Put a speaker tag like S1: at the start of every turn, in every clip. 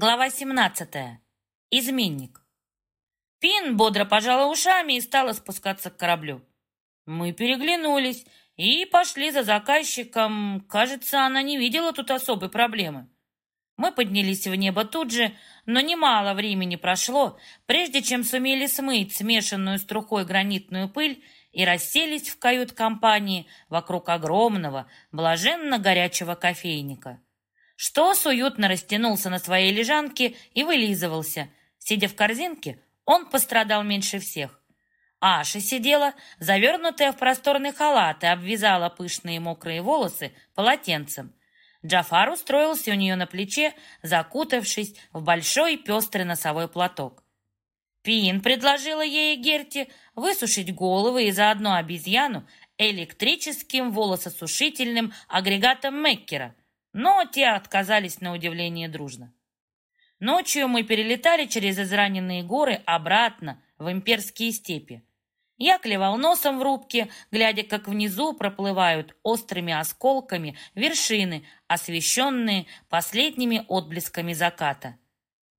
S1: Глава 17. Изменник. Пин бодро пожала ушами и стала спускаться к кораблю. Мы переглянулись и пошли за заказчиком. Кажется, она не видела тут особой проблемы. Мы поднялись в небо тут же, но немало времени прошло, прежде чем сумели смыть смешанную с трухой гранитную пыль и расселись в кают-компании вокруг огромного, блаженно горячего кофейника. Штос уютно растянулся на своей лежанке и вылизывался. Сидя в корзинке, он пострадал меньше всех. Аша сидела, завернутая в просторный халат, и обвязала пышные мокрые волосы полотенцем. Джафар устроился у нее на плече, закутавшись в большой пестрый носовой платок. Пин предложила ей и Герти высушить головы и заодно обезьяну электрическим волососушительным агрегатом Меккера, но те отказались на удивление дружно. Ночью мы перелетали через израненные горы обратно в имперские степи. Я клевал носом в рубке, глядя, как внизу проплывают острыми осколками вершины, освещенные последними отблесками заката.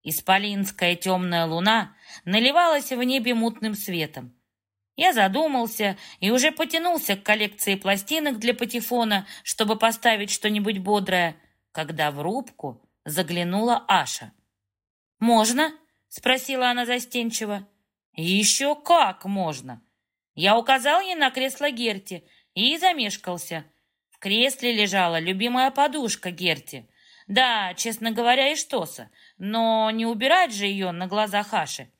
S1: Исполинская темная луна наливалась в небе мутным светом. Я задумался и уже потянулся к коллекции пластинок для патефона, чтобы поставить что-нибудь бодрое, когда в рубку заглянула Аша. «Можно?» — спросила она застенчиво. «Еще как можно!» Я указал ей на кресло Герти и замешкался. В кресле лежала любимая подушка Герти. Да, честно говоря, и штоса, но не убирать же ее на глазах Аши.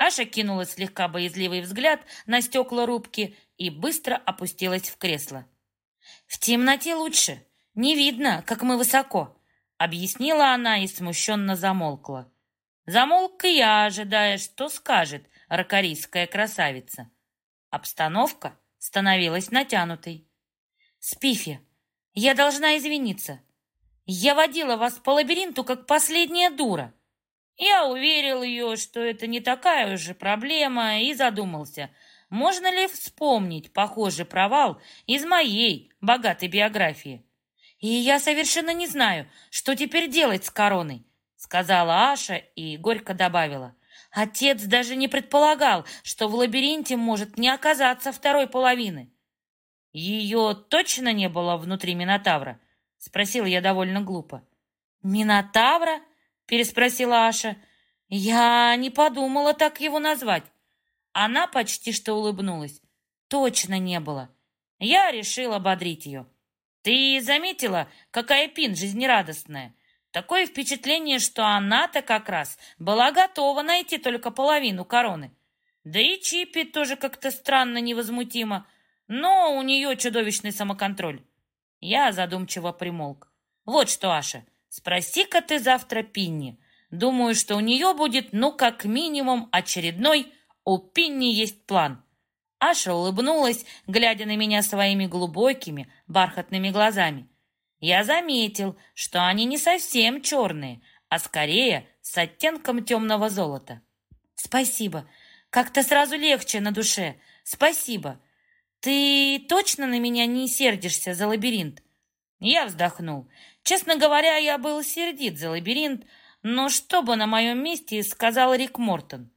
S1: Аша кинула слегка боязливый взгляд на стекла рубки и быстро опустилась в кресло. «В темноте лучше. Не видно, как мы высоко», — объяснила она и смущенно замолкла. Замолк и я, ожидая, что скажет ракорийская красавица. Обстановка становилась натянутой. «Спифи, я должна извиниться. Я водила вас по лабиринту, как последняя дура. Я уверил ее, что это не такая уже проблема, и задумался, можно ли вспомнить похожий провал из моей богатой биографии. И я совершенно не знаю, что теперь делать с короной, сказала Аша и горько добавила. Отец даже не предполагал, что в лабиринте может не оказаться второй половины. Ее точно не было внутри Минотавра? Спросил я довольно глупо. Минотавра? Переспросила Аша. Я не подумала так его назвать. Она почти что улыбнулась. Точно не было. Я решила ободрить ее. Ты заметила, какая Пин жизнерадостная? Такое впечатление, что она-то как раз была готова найти только половину короны. Да и Чипи тоже как-то странно невозмутимо, но у нее чудовищный самоконтроль. Я задумчиво примолк. Вот что, Аша, Спроси-ка ты завтра Пинни. Думаю, что у нее будет, ну, как минимум, очередной «У Пинни есть план». Аша улыбнулась, глядя на меня своими глубокими, бархатными глазами. Я заметил, что они не совсем черные, а скорее с оттенком темного золота. «Спасибо. Как-то сразу легче на душе. Спасибо. Ты точно на меня не сердишься за лабиринт?» Я вздохнул. Честно говоря, я был сердит за лабиринт, но что бы на моем месте сказал Рик Мортон?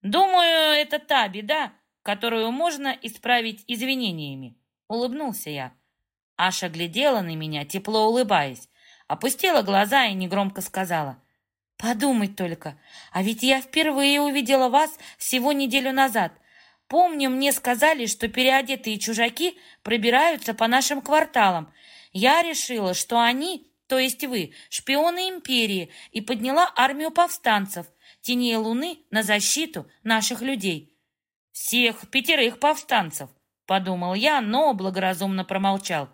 S1: Думаю, это та беда, которую можно исправить извинениями. Улыбнулся я. Аша глядела на меня, тепло улыбаясь, опустила глаза и негромко сказала. «Подумать только, а ведь я впервые увидела вас всего неделю назад. Помню, мне сказали, что переодетые чужаки пробираются по нашим кварталам, я решила, что они, то есть вы, шпионы империи, и подняла армию повстанцев, теней луны, на защиту наших людей. Всех пятерых повстанцев, подумал я, но благоразумно промолчал.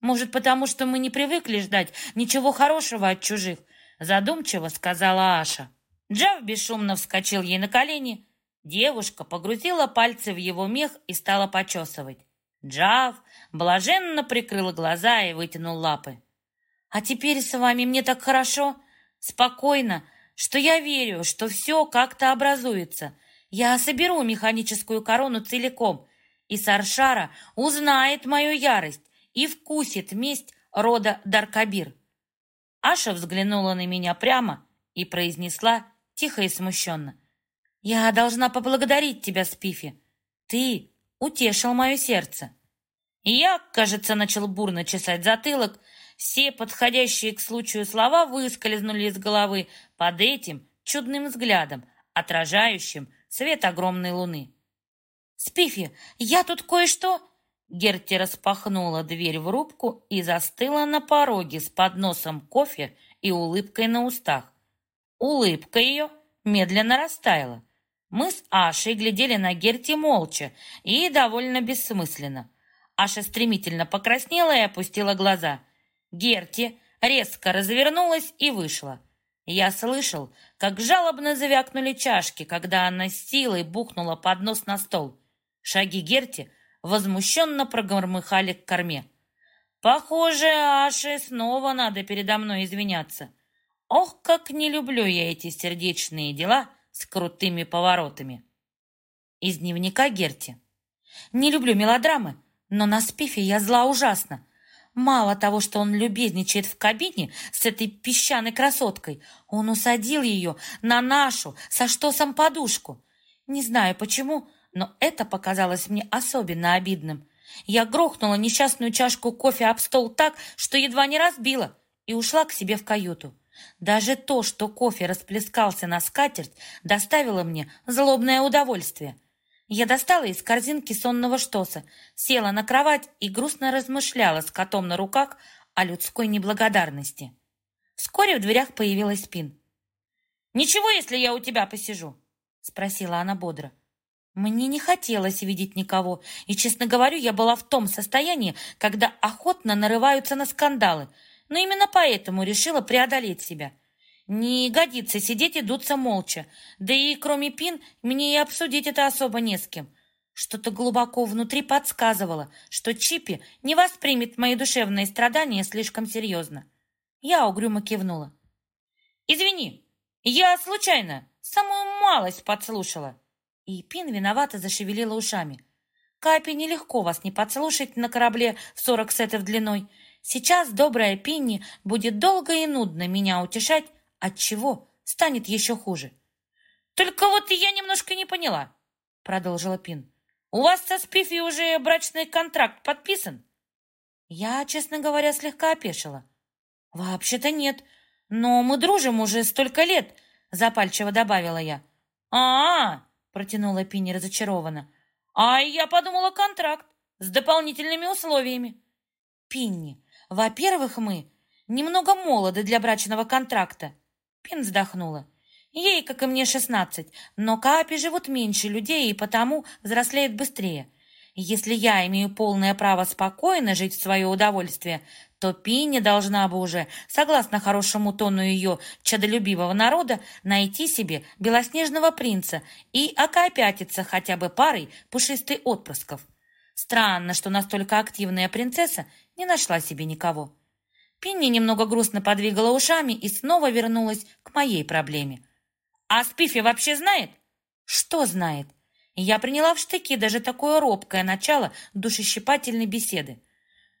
S1: Может, потому что мы не привыкли ждать ничего хорошего от чужих, задумчиво сказала Аша. Джав бесшумно вскочил ей на колени. Девушка погрузила пальцы в его мех и стала почесывать. Джав блаженно прикрыл глаза и вытянул лапы. «А теперь с вами мне так хорошо, спокойно, что я верю, что все как-то образуется. Я соберу механическую корону целиком, и Саршара узнает мою ярость и вкусит месть рода Даркабир». Аша взглянула на меня прямо и произнесла тихо и смущенно. «Я должна поблагодарить тебя, Спифи. Ты утешил мое сердце». Я, кажется, начал бурно чесать затылок. Все подходящие к случаю слова выскользнули из головы под этим чудным взглядом, отражающим свет огромной луны. «Спифи, я тут кое-что...» Герти распахнула дверь в рубку и застыла на пороге с подносом кофе и улыбкой на устах. Улыбка ее медленно растаяла. Мы с Ашей глядели на Герти молча и довольно бессмысленно. Аша стремительно покраснела и опустила глаза. Герти резко развернулась и вышла. Я слышал, как жалобно завякнули чашки, когда она с силой бухнула поднос на стол. Шаги Герти возмущенно прогромыхали к корме. Похоже, Аше снова надо передо мной извиняться. Ох, как не люблю я эти сердечные дела с крутыми поворотами. Из дневника Герти. Не люблю мелодрамы, но на спифе я зла ужасно. Мало того, что он любезничает в кабине с этой песчаной красоткой, он усадил ее на нашу со штосом подушку. Не знаю почему, но это показалось мне особенно обидным. Я грохнула несчастную чашку кофе об стол так, что едва не разбила, и ушла к себе в каюту. Даже то, что кофе расплескался на скатерть, доставило мне злобное удовольствие. Я достала из корзинки сонного штоса, села на кровать и грустно размышляла с котом на руках о людской неблагодарности. Вскоре в дверях появилась Пин. «Ничего, если я у тебя посижу?» — спросила она бодро. Мне не хотелось видеть никого, и, честно говорю, я была в том состоянии, когда охотно нарываются на скандалы — но именно поэтому решила преодолеть себя. Не годится сидеть и дуться молча, да и кроме пин мне и обсудить это особо не с кем. Что-то глубоко внутри подсказывало, что Чипи не воспримет мои душевные страдания слишком серьезно. Я угрюмо кивнула. «Извини, я случайно, самую малость подслушала». И Пин виновато зашевелила ушами. «Капи нелегко вас не подслушать на корабле в сорок сетов длиной. Сейчас добрая Пинни будет долго и нудно меня утешать, от чего станет еще хуже. Только вот я немножко не поняла, продолжила Пин. У вас со Спифи уже брачный контракт подписан? Я, честно говоря, слегка опешила. Вообще-то нет, но мы дружим уже столько лет, запальчиво добавила я. А, -а, -а протянула Пинни разочарованно. А я подумала контракт с дополнительными условиями. Пинни, во-первых, мы немного молоды для брачного контракта. Пин вздохнула. Ей, как и мне, шестнадцать, но Капи живут меньше людей и потому взрослеет быстрее. Если я имею полное право спокойно жить в свое удовольствие, то Пинни должна бы уже, согласно хорошему тону ее чадолюбивого народа, найти себе белоснежного принца и окопятиться хотя бы парой пушистых отпрысков. Странно, что настолько активная принцесса не нашла себе никого. Пинни немного грустно подвигала ушами и снова вернулась к моей проблеме. «А Спифи вообще знает?» «Что знает?» Я приняла в штыки даже такое робкое начало душещипательной беседы.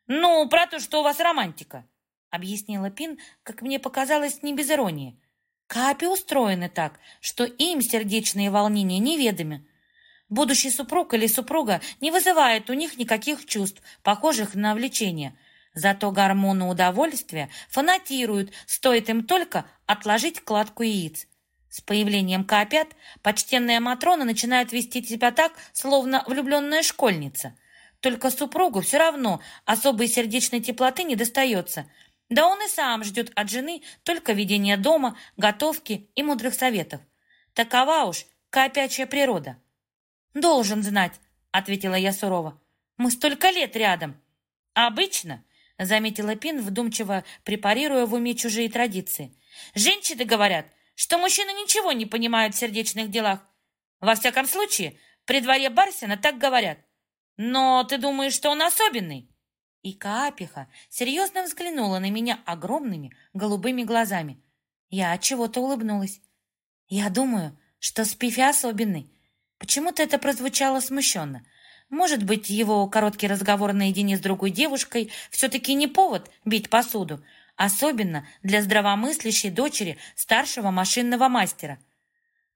S1: «Ну, про то, что у вас романтика», — объяснила Пин, как мне показалось, не без иронии. «Капи устроены так, что им сердечные волнения неведомы. Будущий супруг или супруга не вызывает у них никаких чувств, похожих на влечение. Зато гормоны удовольствия фанатируют, стоит им только отложить кладку яиц. С появлением К5 почтенная Матрона начинает вести себя так, словно влюбленная школьница. Только супругу все равно особой сердечной теплоты не достается. Да он и сам ждет от жены только ведения дома, готовки и мудрых советов. Такова уж копячая природа. «Должен знать», — ответила я сурово. «Мы столько лет рядом». «Обычно», — заметила Пин, вдумчиво препарируя в уме чужие традиции. «Женщины говорят, что мужчины ничего не понимают в сердечных делах. Во всяком случае, при дворе Барсина так говорят. Но ты думаешь, что он особенный?» И Каапиха серьезно взглянула на меня огромными голубыми глазами. Я от чего-то улыбнулась. «Я думаю, что Спифи особенный», Почему-то это прозвучало смущенно. Может быть, его короткий разговор наедине с другой девушкой все-таки не повод бить посуду, особенно для здравомыслящей дочери старшего машинного мастера.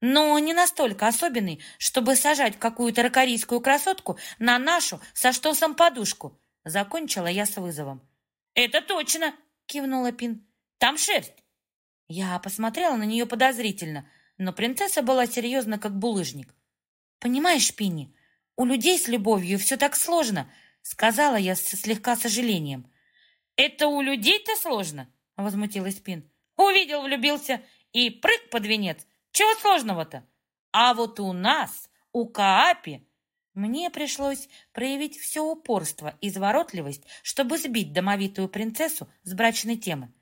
S1: Но не настолько особенный, чтобы сажать какую-то ракорийскую красотку на нашу со штосом подушку. Закончила я с вызовом. «Это точно!» — кивнула Пин. «Там шерсть!» Я посмотрела на нее подозрительно, но принцесса была серьезна, как булыжник. «Понимаешь, Пинни, у людей с любовью все так сложно», — сказала я с слегка сожалением. «Это у людей-то сложно?» — возмутилась Пин. «Увидел, влюбился и прыг под венец. Чего сложного-то? А вот у нас, у Каапи, мне пришлось проявить все упорство и изворотливость, чтобы сбить домовитую принцессу с брачной темы.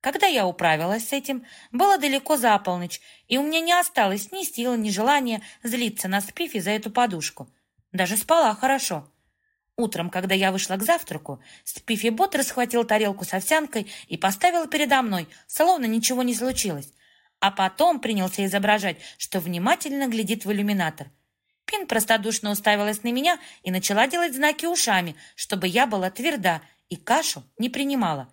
S1: Когда я управилась с этим, было далеко за полночь, и у меня не осталось ни сил, ни желания злиться на Спифи за эту подушку. Даже спала хорошо. Утром, когда я вышла к завтраку, Спифи Бот расхватил тарелку с овсянкой и поставил передо мной, словно ничего не случилось. А потом принялся изображать, что внимательно глядит в иллюминатор. Пин простодушно уставилась на меня и начала делать знаки ушами, чтобы я была тверда и кашу не принимала.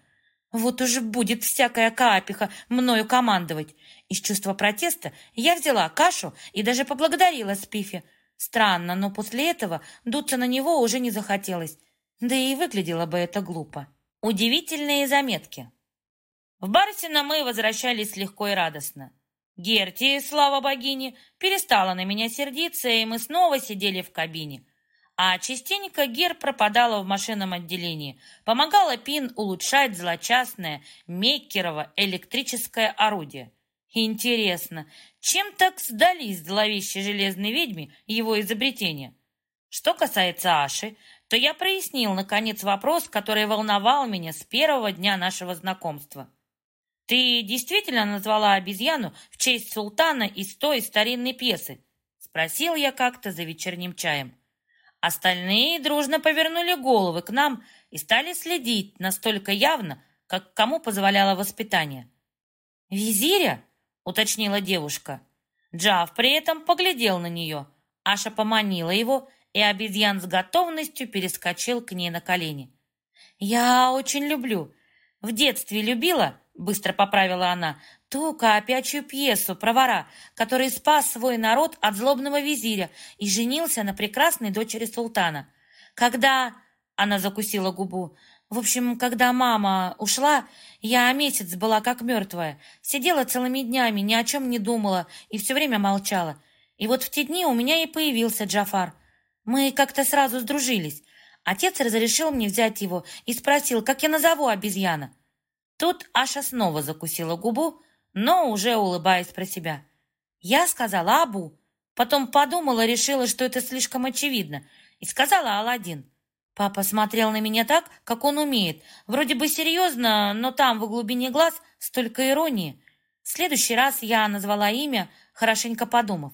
S1: Вот уже будет всякая каапиха мною командовать. Из чувства протеста я взяла кашу и даже поблагодарила Спифи. Странно, но после этого дуться на него уже не захотелось. Да и выглядело бы это глупо. Удивительные заметки. В Барсино мы возвращались легко и радостно. Герти, слава богине, перестала на меня сердиться, и мы снова сидели в кабине. А частенько Гер пропадала в машинном отделении, помогала Пин улучшать злочастное Меккерово электрическое орудие. Интересно, чем так сдались зловещей железной ведьме его изобретения? Что касается Аши, то я прояснил, наконец, вопрос, который волновал меня с первого дня нашего знакомства. «Ты действительно назвала обезьяну в честь султана из той старинной пьесы?» — спросил я как-то за вечерним чаем. Остальные дружно повернули головы к нам и стали следить настолько явно, как кому позволяло воспитание. «Визиря?» — уточнила девушка. Джав при этом поглядел на нее. Аша поманила его, и обезьян с готовностью перескочил к ней на колени. «Я очень люблю. В детстве любила, — быстро поправила она, — ту коопячую пьесу про вора, который спас свой народ от злобного визиря и женился на прекрасной дочери султана. Когда... — она закусила губу. В общем, когда мама ушла, я месяц была как мертвая. Сидела целыми днями, ни о чем не думала и все время молчала. И вот в те дни у меня и появился Джафар. Мы как-то сразу сдружились. Отец разрешил мне взять его и спросил, как я назову обезьяна. Тут Аша снова закусила губу, но уже улыбаясь про себя. Я сказала Абу, потом подумала, решила, что это слишком очевидно, и сказала Аладдин. Папа смотрел на меня так, как он умеет. Вроде бы серьезно, но там, в глубине глаз, столько иронии. В следующий раз я назвала имя, хорошенько подумав.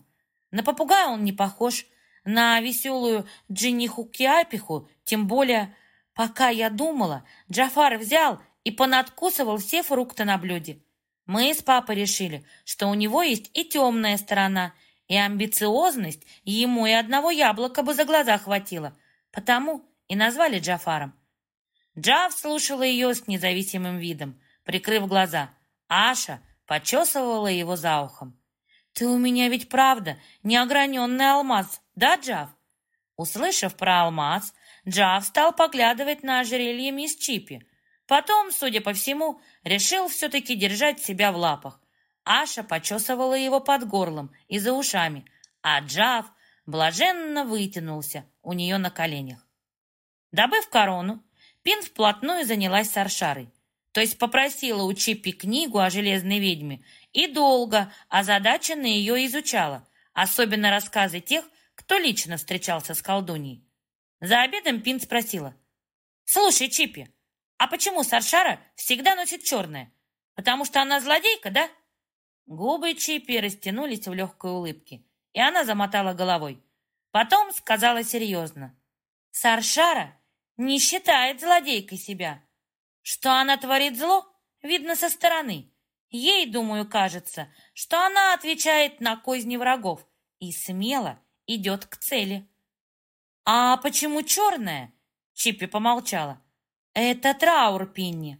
S1: На попугая он не похож, на веселую Джинниху Киапиху, тем более... Пока я думала, Джафар взял и понадкусывал все фрукты на блюде. Мы с папой решили, что у него есть и темная сторона, и амбициозность ему и одного яблока бы за глаза хватило, потому и назвали Джафаром. Джав слушала ее с независимым видом, прикрыв глаза. Аша почесывала его за ухом. «Ты у меня ведь правда неограненный алмаз, да, Джав?» Услышав про алмаз, Джав стал поглядывать на ожерелье мисс Чипи, Потом, судя по всему, решил все-таки держать себя в лапах. Аша почесывала его под горлом и за ушами, а Джав блаженно вытянулся у нее на коленях. Добыв корону, Пин вплотную занялась Саршарой, то есть попросила у Чиппи книгу о железной ведьме и долго озадаченно ее изучала, особенно рассказы тех, кто лично встречался с колдуньей. За обедом Пин спросила, «Слушай, Чиппи, а почему Саршара всегда носит черное? Потому что она злодейка, да? Губы Чипи растянулись в легкой улыбке, и она замотала головой. Потом сказала серьезно. Саршара не считает злодейкой себя. Что она творит зло, видно со стороны. Ей, думаю, кажется, что она отвечает на козни врагов и смело идет к цели. «А почему черная?» Чиппи помолчала. «Это траур, Пинни.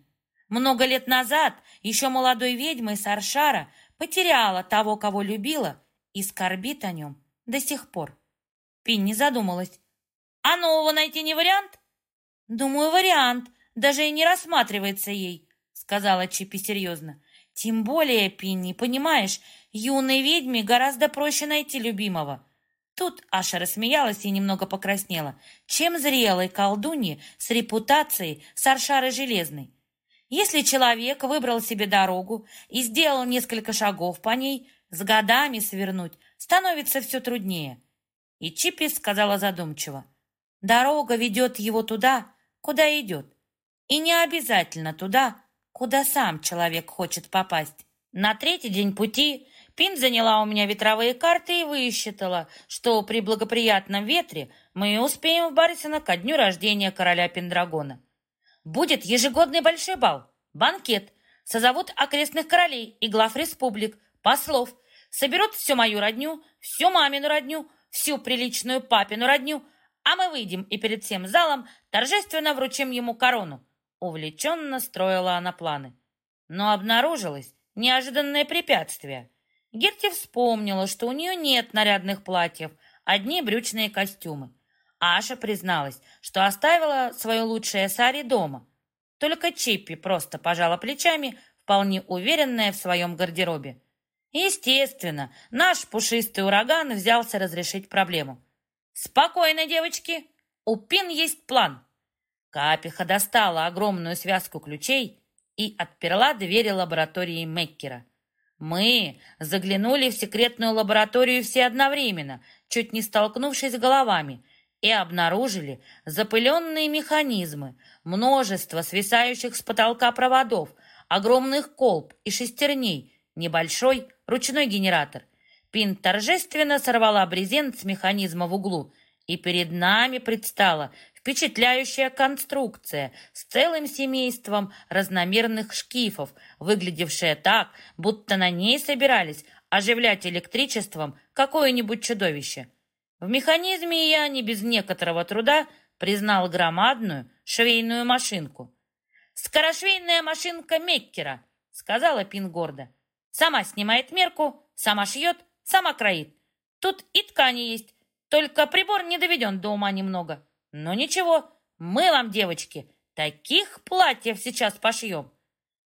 S1: Много лет назад еще молодой ведьмой Саршара потеряла того, кого любила, и скорбит о нем до сих пор. Пинни задумалась. А нового найти не вариант? Думаю, вариант. Даже и не рассматривается ей, сказала Чипи серьезно. Тем более, Пинни, понимаешь, юной ведьме гораздо проще найти любимого. Тут Аша рассмеялась и немного покраснела, чем зрелой колдуньи с репутацией Саршары Железной. Если человек выбрал себе дорогу и сделал несколько шагов по ней, с годами свернуть становится все труднее. И Чипи сказала задумчиво, дорога ведет его туда, куда идет, и не обязательно туда, куда сам человек хочет попасть. На третий день пути Пин заняла у меня ветровые карты и высчитала, что при благоприятном ветре мы успеем в Барисино ко дню рождения короля Пендрагона. Будет ежегодный большой бал, банкет, созовут окрестных королей и глав республик, послов, соберут всю мою родню, всю мамину родню, всю приличную папину родню, а мы выйдем и перед всем залом торжественно вручим ему корону. Увлеченно строила она планы. Но обнаружилось неожиданное препятствие. Герти вспомнила, что у нее нет нарядных платьев, одни брючные костюмы. Аша призналась, что оставила свое лучшее сари дома. Только Чиппи просто пожала плечами, вполне уверенная в своем гардеробе. Естественно, наш пушистый ураган взялся разрешить проблему. «Спокойно, девочки, у Пин есть план». Капиха достала огромную связку ключей и отперла двери лаборатории Меккера. Мы заглянули в секретную лабораторию все одновременно, чуть не столкнувшись головами, и обнаружили запыленные механизмы, множество свисающих с потолка проводов, огромных колб и шестерней, небольшой ручной генератор. Пин торжественно сорвала брезент с механизма в углу, и перед нами предстала Впечатляющая конструкция с целым семейством разномерных шкифов, выглядевшая так, будто на ней собирались оживлять электричеством какое-нибудь чудовище. В механизме я не без некоторого труда признал громадную швейную машинку. «Скорошвейная машинка Меккера», — сказала Пин гордо. «Сама снимает мерку, сама шьет, сама кроит. Тут и ткани есть, только прибор не доведен до ума немного. Но ничего, мы вам, девочки, таких платьев сейчас пошьем.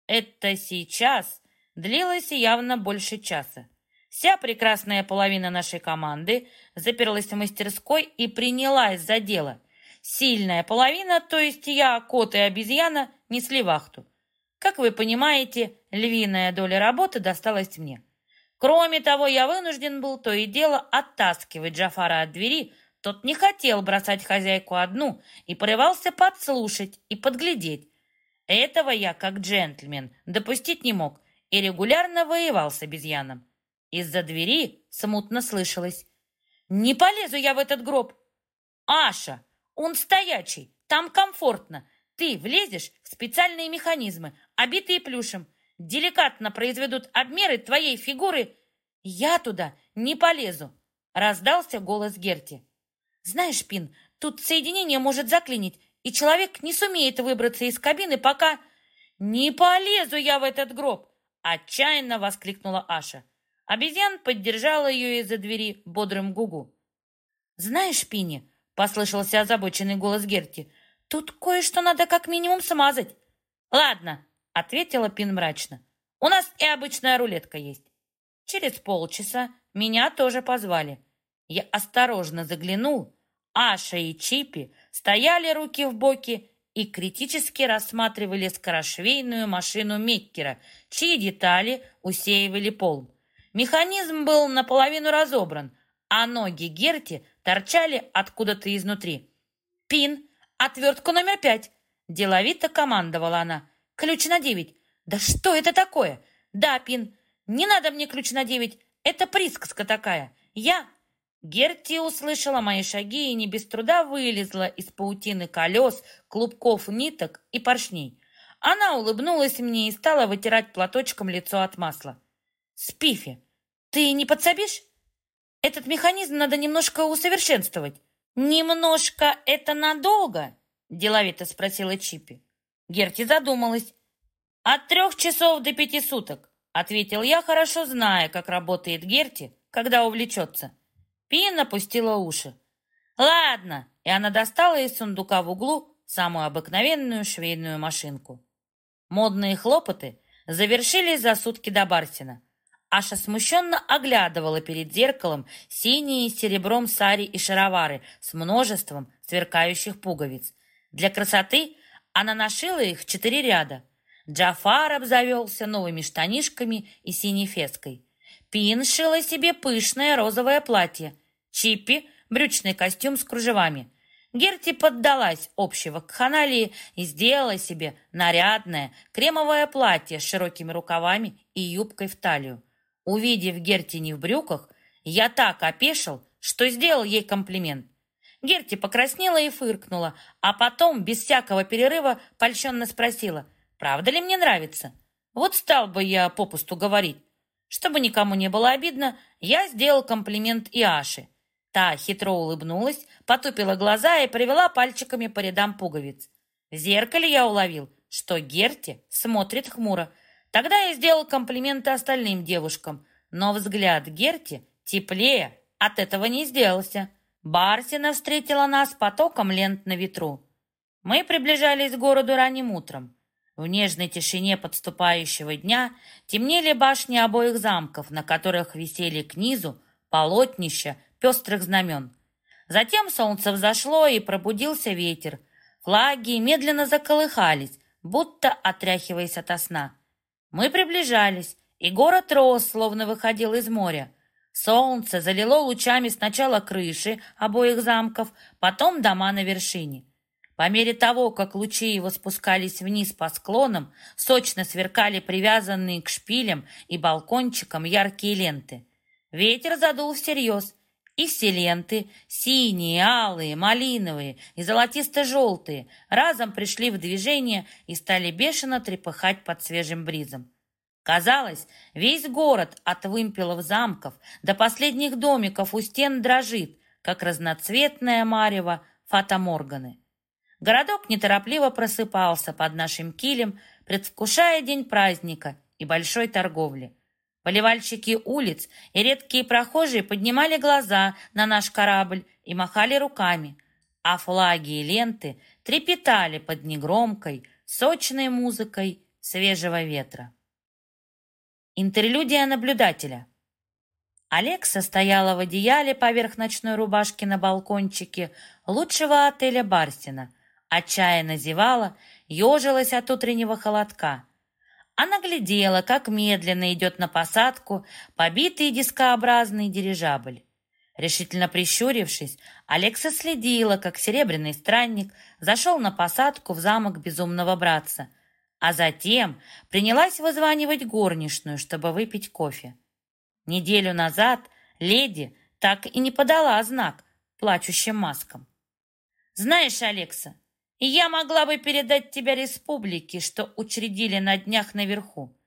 S1: Это сейчас длилось явно больше часа. Вся прекрасная половина нашей команды заперлась в мастерской и принялась за дело. Сильная половина, то есть я, кот и обезьяна, несли вахту. Как вы понимаете, львиная доля работы досталась мне. Кроме того, я вынужден был то и дело оттаскивать Джафара от двери, тот не хотел бросать хозяйку одну и порывался подслушать и подглядеть. Этого я, как джентльмен, допустить не мог и регулярно воевал с обезьяном. Из-за двери смутно слышалось. «Не полезу я в этот гроб!» «Аша, он стоячий, там комфортно. Ты влезешь в специальные механизмы, обитые плюшем. Деликатно произведут обмеры твоей фигуры. Я туда не полезу!» Раздался голос Герти. Знаешь, Пин, тут соединение может заклинить, и человек не сумеет выбраться из кабины, пока... «Не полезу я в этот гроб!» — отчаянно воскликнула Аша. Обезьян поддержала ее из-за двери бодрым гугу. «Знаешь, Пини, послышался озабоченный голос Герти, «тут кое-что надо как минимум смазать». «Ладно», — ответила Пин мрачно, «у нас и обычная рулетка есть». Через полчаса меня тоже позвали. Я осторожно заглянул. Аша и Чипи стояли руки в боки и критически рассматривали скорошвейную машину Меккера, чьи детали усеивали пол. Механизм был наполовину разобран, а ноги Герти торчали откуда-то изнутри. «Пин, отвертку номер пять!» – деловито командовала она. «Ключ на девять!» «Да что это такое?» «Да, Пин, не надо мне ключ на девять, это присказка такая. Я Герти услышала мои шаги и не без труда вылезла из паутины колес, клубков ниток и поршней. Она улыбнулась мне и стала вытирать платочком лицо от масла. «Спифи, ты не подсобишь? Этот механизм надо немножко усовершенствовать». «Немножко это надолго?» – деловито спросила Чипи. Герти задумалась. От трех часов до пяти суток, ответил я, хорошо зная, как работает Герти, когда увлечется. Пин опустила уши. Ладно, и она достала из сундука в углу самую обыкновенную швейную машинку. Модные хлопоты завершились за сутки до Барсина. Аша смущенно оглядывала перед зеркалом синие с серебром сари и шаровары с множеством сверкающих пуговиц. Для красоты она нашила их четыре ряда. Джафар обзавелся новыми штанишками и синей феской. Пин шила себе пышное розовое платье. Чиппи — брючный костюм с кружевами. Герти поддалась общей вакханалии и сделала себе нарядное кремовое платье с широкими рукавами и юбкой в талию. Увидев Герти не в брюках, я так опешил, что сделал ей комплимент. Герти покраснела и фыркнула, а потом, без всякого перерыва, польщенно спросила, «Правда ли мне нравится?» Вот стал бы я попусту говорить. Чтобы никому не было обидно, я сделал комплимент и Аше. Та хитро улыбнулась, потупила глаза и провела пальчиками по рядам пуговиц. В зеркале я уловил, что Герти смотрит хмуро, Тогда я сделал комплименты остальным девушкам, но взгляд Герти теплее от этого не сделался. Барсина встретила нас потоком лент на ветру. Мы приближались к городу ранним утром. В нежной тишине подступающего дня темнели башни обоих замков, на которых висели к низу полотнища пестрых знамен. Затем солнце взошло и пробудился ветер. Флаги медленно заколыхались, будто отряхиваясь ото сна. Мы приближались, и город рос, словно выходил из моря. Солнце залило лучами сначала крыши обоих замков, потом дома на вершине. По мере того, как лучи его спускались вниз по склонам, сочно сверкали привязанные к шпилям и балкончикам яркие ленты. Ветер задул всерьез, и все ленты, синие, алые, малиновые и золотисто-желтые, разом пришли в движение и стали бешено трепыхать под свежим бризом. Казалось, весь город от вымпелов замков до последних домиков у стен дрожит, как разноцветная марево фатаморганы. Городок неторопливо просыпался под нашим килем, предвкушая день праздника и большой торговли. Поливальщики улиц и редкие прохожие поднимали глаза на наш корабль и махали руками, а флаги и ленты трепетали под негромкой, сочной музыкой свежего ветра. Интерлюдия наблюдателя. Алекса стояла в одеяле поверх ночной рубашки на балкончике лучшего отеля Барсина, отчаянно зевала, ежилась от утреннего холодка – она глядела, как медленно идет на посадку побитый дискообразный дирижабль. Решительно прищурившись, Алекса следила, как серебряный странник зашел на посадку в замок безумного братца, а затем принялась вызванивать горничную, чтобы выпить кофе. Неделю назад леди так и не подала знак плачущим маскам. «Знаешь, Алекса, я могла бы передать тебя республике, что учредили на днях наверху.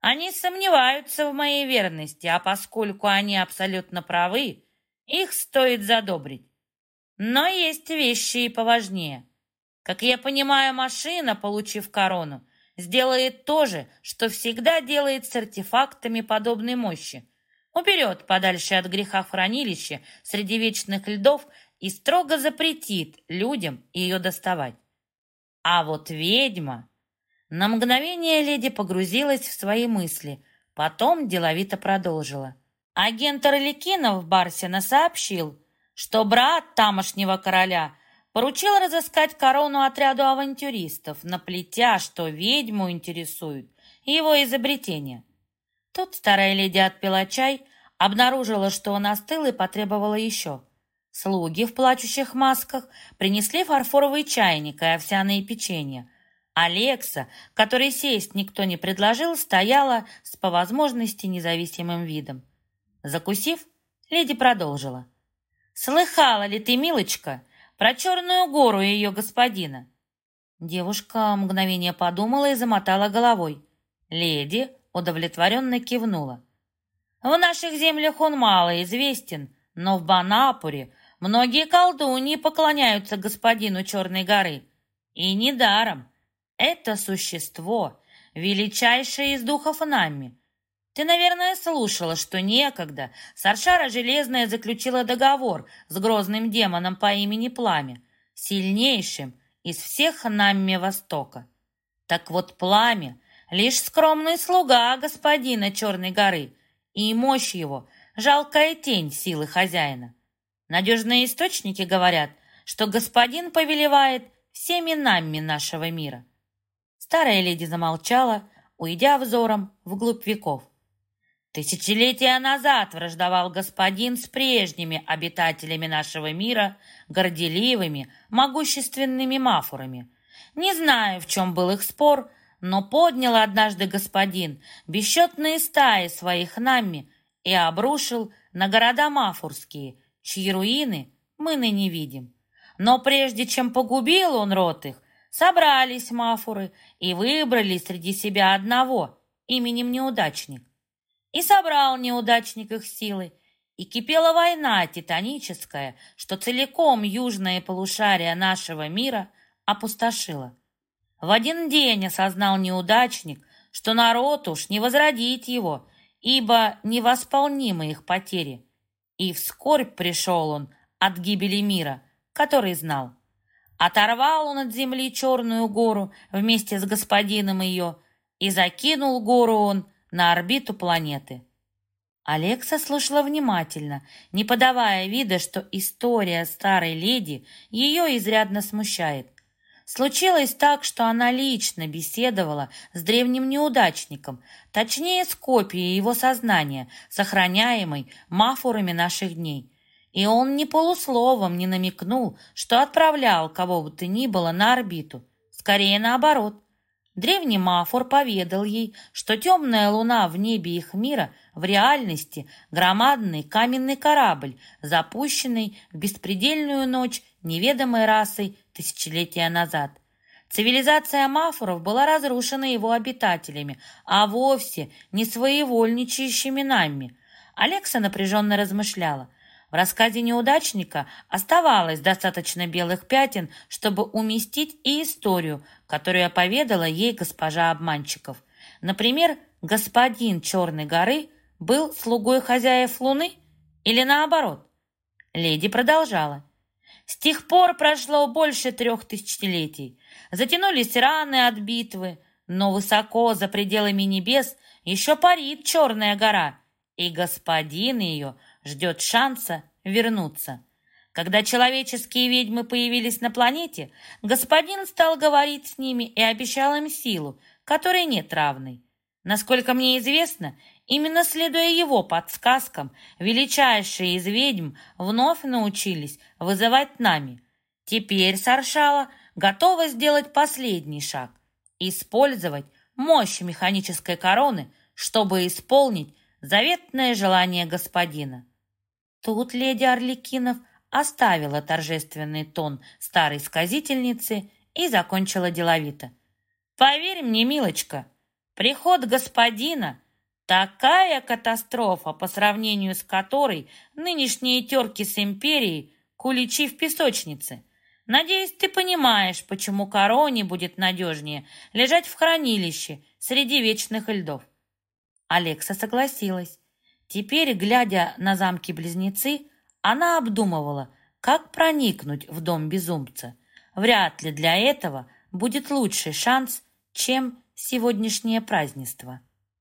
S1: Они сомневаются в моей верности, а поскольку они абсолютно правы, их стоит задобрить. Но есть вещи и поважнее. Как я понимаю, машина, получив корону, сделает то же, что всегда делает с артефактами подобной мощи. Уберет подальше от греха хранилище среди вечных льдов и строго запретит людям ее доставать. А вот ведьма... На мгновение леди погрузилась в свои мысли, потом деловито продолжила. Агент Орликинов Барсина сообщил, что брат тамошнего короля поручил разыскать корону отряду авантюристов, наплетя, что ведьму интересует его изобретение. Тут старая леди отпила чай, обнаружила, что он остыл и потребовала еще – Слуги в плачущих масках принесли фарфоровый чайник и овсяные печенья. Алекса, которой сесть никто не предложил, стояла с по возможности независимым видом. Закусив, леди продолжила. «Слыхала ли ты, милочка, про черную гору и ее господина?» Девушка мгновение подумала и замотала головой. Леди удовлетворенно кивнула. «В наших землях он мало известен, но в Банапуре Многие колдуньи поклоняются господину Черной горы. И недаром. Это существо величайшая из духов Нами. Ты, наверное, слушала, что некогда Саршара Железная заключила договор с грозным демоном по имени Пламя, сильнейшим из всех Намми Востока. Так вот, Пламя — лишь скромный слуга господина Черной горы, и мощь его — жалкая тень силы хозяина. Надежные источники говорят, что господин повелевает всеми нами нашего мира. Старая леди замолчала, уйдя взором вглубь веков. Тысячелетия назад враждовал господин с прежними обитателями нашего мира, горделивыми, могущественными мафурами. Не знаю, в чем был их спор, но поднял однажды господин бесчетные стаи своих нами и обрушил на города мафурские, чьи руины мы ныне видим. Но прежде чем погубил он род их, собрались мафуры и выбрали среди себя одного именем неудачник. И собрал неудачник их силы, и кипела война титаническая, что целиком южное полушарие нашего мира опустошила. В один день осознал неудачник, что народ уж не возродить его, ибо невосполнимы их потери. И в скорбь пришел он от гибели мира, который знал. Оторвал он от земли черную гору вместе с господином ее, и закинул гору он на орбиту планеты. Алекса слушала внимательно, не подавая вида, что история старой леди ее изрядно смущает. Случилось так, что она лично беседовала с древним неудачником, точнее с копией его сознания, сохраняемой мафурами наших дней. И он ни полусловом не намекнул, что отправлял кого бы то ни было на орбиту. Скорее наоборот. Древний Мафор поведал ей, что темная луна в небе их мира в реальности громадный каменный корабль, запущенный в беспредельную ночь неведомой расой тысячелетия назад. Цивилизация Мафуров была разрушена его обитателями, а вовсе не своевольничающими нами. Алекса напряженно размышляла. В рассказе неудачника оставалось достаточно белых пятен, чтобы уместить и историю, которую поведала ей госпожа обманщиков. Например, господин Черной горы был слугой хозяев Луны или наоборот. Леди продолжала. С тех пор прошло больше трех тысячелетий. Затянулись раны от битвы, но высоко за пределами небес еще парит Черная гора, и господин ее ждет шанса вернуться. Когда человеческие ведьмы появились на планете, господин стал говорить с ними и обещал им силу, которой нет равной. Насколько мне известно, именно следуя его подсказкам, величайшие из ведьм вновь научились вызывать нами. Теперь Саршала готова сделать последний шаг – использовать мощь механической короны, чтобы исполнить заветное желание господина. Тут леди Орликинов оставила торжественный тон старой сказительницы и закончила деловито. «Поверь мне, милочка, приход господина — такая катастрофа, по сравнению с которой нынешние терки с империей — куличи в песочнице. Надеюсь, ты понимаешь, почему короне будет надежнее лежать в хранилище среди вечных льдов». Алекса согласилась. Теперь, глядя на замки-близнецы, она обдумывала, как проникнуть в дом безумца. Вряд ли для этого будет лучший шанс, чем сегодняшнее празднество.